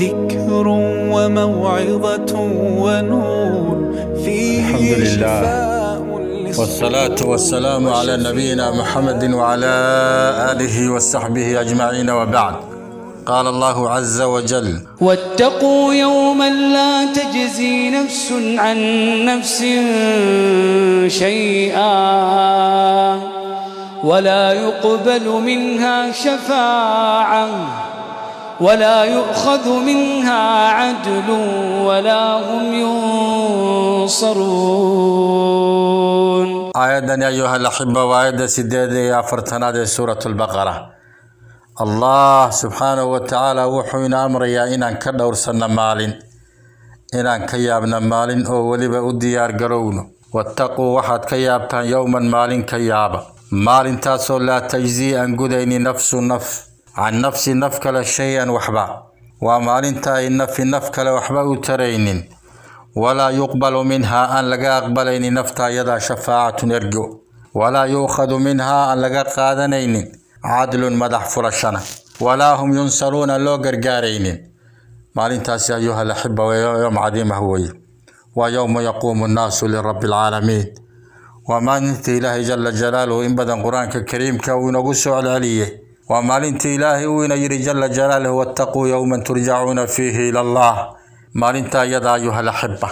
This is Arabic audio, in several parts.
ذكر وموعظة ونور فيه الحمد لله. والصلاة والسلام على نبينا محمد وعلى آله وصحبه أجمعين وبعد. قال الله عز وجل واتقوا يوما لا تجزي نفس عن نفس شيئا ولا يقبل منها شفاعة. ولا يؤخذ منها عدل ولا هم ينصرون. آياتنا أيها الأحبة وآيات سيدة يا فرتنا سورة البقرة. الله سبحانه وتعالى وحوين أمر يا إنا كدور سنة مال إنا كيابنا مال أو ولبا أديار قرون. واتقوا واحد كيابتا يوما مال كيابا. مال تاسو لا تجزي أن قديني نفس نفس عن نفسي نفكل شيئا وحبا. وما انت إن في نفك لوحبا ترين ولا يقبل منها أن لقى أقبلين نفتا يدا شفاعة نرجو ولا يؤخذ منها أن لقى قادنين. عدل مدح فرشنا. ولا هم ينصرون لو قرقارين. ما انت أيها الأحبة ويوم عظيم هو ويوم يقوم الناس لرب العالمين. وما ومن إله جل جلاله إن بدن قرآنك الكريم كونه قصو على عليه. وما ومالنت إلهي وين يري جل جلاله واتقوا يوما ترجعون فيه إلى الله مالنت يدا أيها الأحبة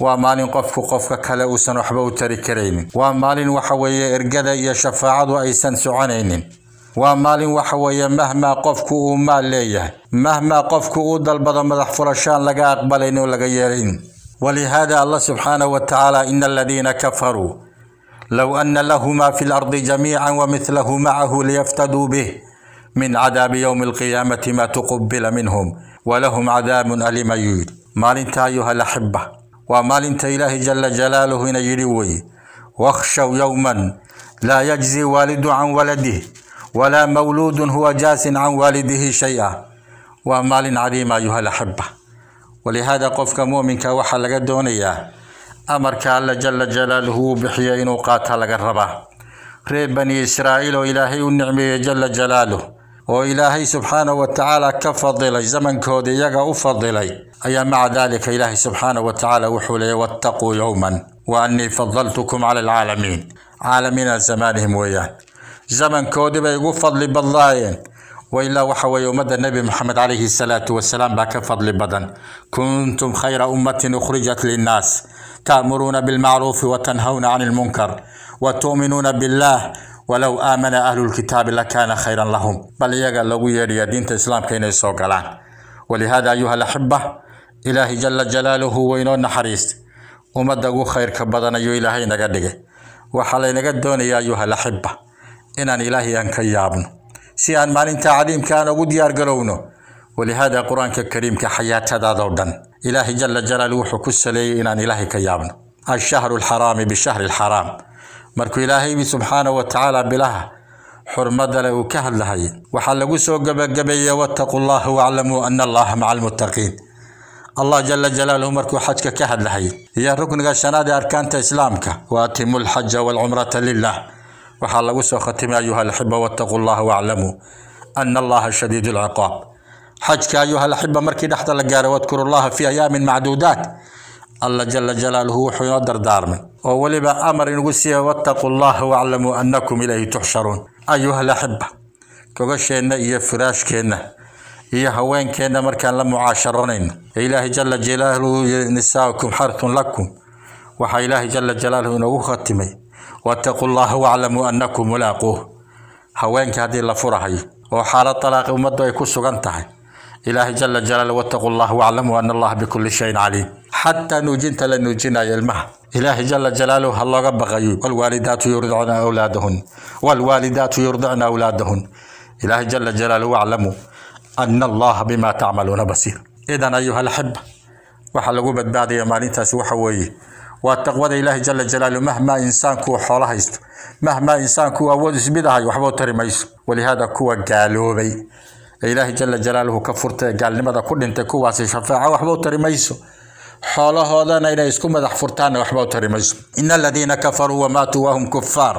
ومالن قفك قفك كلا أوسن وحبو تركرين ومالن وحوي إرقادا يا شفاعة وأيسن سعانين ومالن وحوي مهما قفك وما ليا مهما قفك ودل مدح فرشان لقى أقبلين ولا غيرين ولهذا الله سبحانه وتعالى إن الذين كفروا لو أن لهما في الأرض جميعا ومثله معه ليفتدوا به من عذاب يوم القيامة ما تقبل منهم ولهم عذاب أليم يريد. مال انت أيها الأحبة ومال انت إله جل جلاله إن يريوي واخشوا يوما لا يجزي والد عن ولده ولا مولود هو جاس عن والده شيئا. ومال عليم أيها الأحبة. ولهذا قفك مؤمن كوحى لك الدنيا. أمر كالا جل جلاله بحي إن قاتل لك الربا. ريب بني إسرائيل وإلهي النعمة جل جلاله. Oo ilaahay subxaanahu wa tacaala ka fadilay zamankooda iyaga u fadilay ayaa maca daalika ilaahay subxaanahu wa tacaala wuxuu leeyay wattaquu yowman wa annii fadaltukum cala alcaalamiin caalamiina zamaanihim weeyaan zamankoodii bay ugu fadli badlaayeen wailaa waxa weeye ummadda nebi moxamed calayhi salaatu wasalaam baa ka fadli badan kuntum khayra ummatin ukhrijat linnaas ta'muruuna bilmacruufi watanhawna وتؤمنون بالله ولو آمن أهل الكتاب لكان خيرا لهم. بل يجا لو يري دين الإسلام كين يسوق ولهذا أيها الأحبة إلهي جل جلاله وين نحريست ومدغو خير كبدنا يو إلهي نقدقه وحالي نقدون يا أيها الأحبة. إن إلهي أنك يابن سيان مال انت عليم كان وديار قلونه ولهذا القرآن الكريم كحياة هذا إلهي جل جلاله حكو السلي إن إلهي كيابن الشهر الحرام بالشهر الحرام. مركو إلهي سبحانه وتعالى ta'ala bilaha xurmada leh uu ka hadlahay waxaa lagu soo gabagabeeyay wattaqullaha wa'lamu anna allaha ma'al muttaqin الله جل جلاله مركو حجك كهد لهي يا ركن غشناد اركانت اسلامك واتموا الحج والعمره لله وحال لو سو ختم ايها الحب واتقوا الله واعلموا ان الله شديد العقاب حجك ايها الحب مركي دحت لغار واذكر الله في أيام معدودات alla jala jalaaluhu wuxuu inoo dardaarmay oo weliba amar inagu siiya wattaquu llaha waclamuu annakum ilayhi tuxsharuun ayuha alaxiba gogasheenna iyo firaashkeenna iyo haweenkeenna markaan la mucaasharoonayno ee ilaahay jala jalaaluhu yiri nisaaukum xarthun lakum waxaa ilaahay jala jalaaluhu inoogu khatimay wattaquu llaha waclamuu annakum mulaaquuh haweenka haddii la furahayo oo xaalad talaaqi ummaddu ay ku sugan tahay إله جل جلاله واتقوا الله واعلموا أن الله بكل شيء عليم. حتى نجنت لن نجنا يلمه إلهي جل جلاله الله رب غيوب. والوالدات يرضعن أولادهن. والوالدات يرضعن أولادهن. إله جل جلاله واعلموا أن الله بما تعملون بصير. إذا أيها الأحبة وحلقوا بعد يا مالين تسوحوي واتقوا إلهي جل جلاله مهما إنسان كو حوله مهما إنسان كو أود سبيده يحبو ترميس. ولهذا كو قالوا بي ilaahi jala jalaaluhu ka furtay ee gaalnimada ku dhintay kuwaasi shafaaca waxba u tari mayso xoolahoodana inay isku madax furtaanna waxba u tari mayso ina aladiina kafaruu wamaatuu wahum kufaar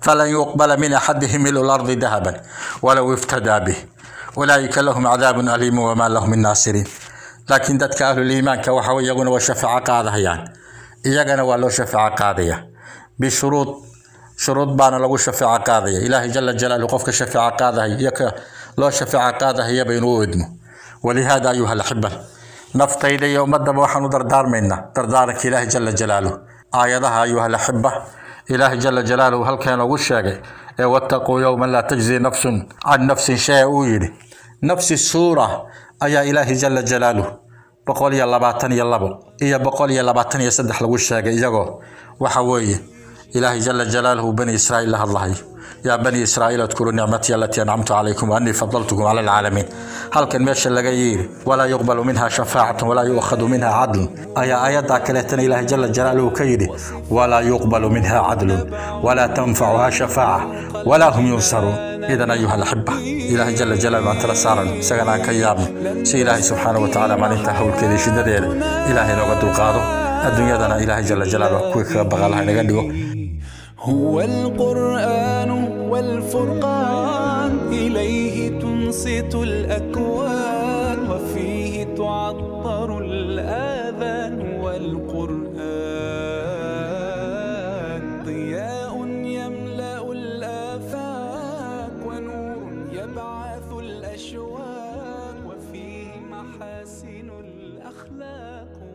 falan yuqbala min axadihim milu lardi dahaban walow iftadaa bih ulaaika lahum cadaabun aliimu wamaa lahum min naasiriin laakiin dadka ahluliimaanka waxa wey iyaguna waa shafaaco qaadahayaan iyagana waa loo shafaaco qaadaya bishuruud shuruud baana lagu shafaaco qaadaya ilaahay jala jalaaluhu qofka shafaaco qaadahaya iyo ka لا شفاعة قادة هي بين ودمه. ولهذا أيها الأحبة نفتي إلي يوم الدم وحن دردار منا دردارك إله جل جلاله. آيادها أيها الأحبة إله جل جلاله هل كان وشاك إيه، واتقوا يوما لا تجزي نفس عن نفس شيء نفس السورة أيا إله جل جلاله. بقول يا باتني يا لبو إيا بقول يا لباتني يسدح لوشاك إيا وحوي. إله جل جلاله بني إسرائيل الله الله. يا بني إسرائيل اذكروا نعمتي التي أنعمت عليكم وأني فضلتكم على العالمين. هل كان ماشي اللي ولا يقبل منها شفاعة ولا يؤخذ منها عدل. أي آية داكلتني إله جل جلاله كيدي. ولا يقبل منها عدل ولا تنفعها شفاعة ولا هم ينصرون. إذا أيها الأحبة إله جل جلاله أنت لسارا سقنا كيام سي إله سبحانه وتعالى ما أنت حول كيدي شدد إلهي نغدو قادو الدنيا دانا إله جل جلاله كويك بغالها نغدو هو القرآن والفرقان إليه تنصت الأكوان وفيه تعطر الآذان والقرآن. ضياء يملأ الآفاق ونور يبعث الأشواق وفيه محاسن الأخلاق.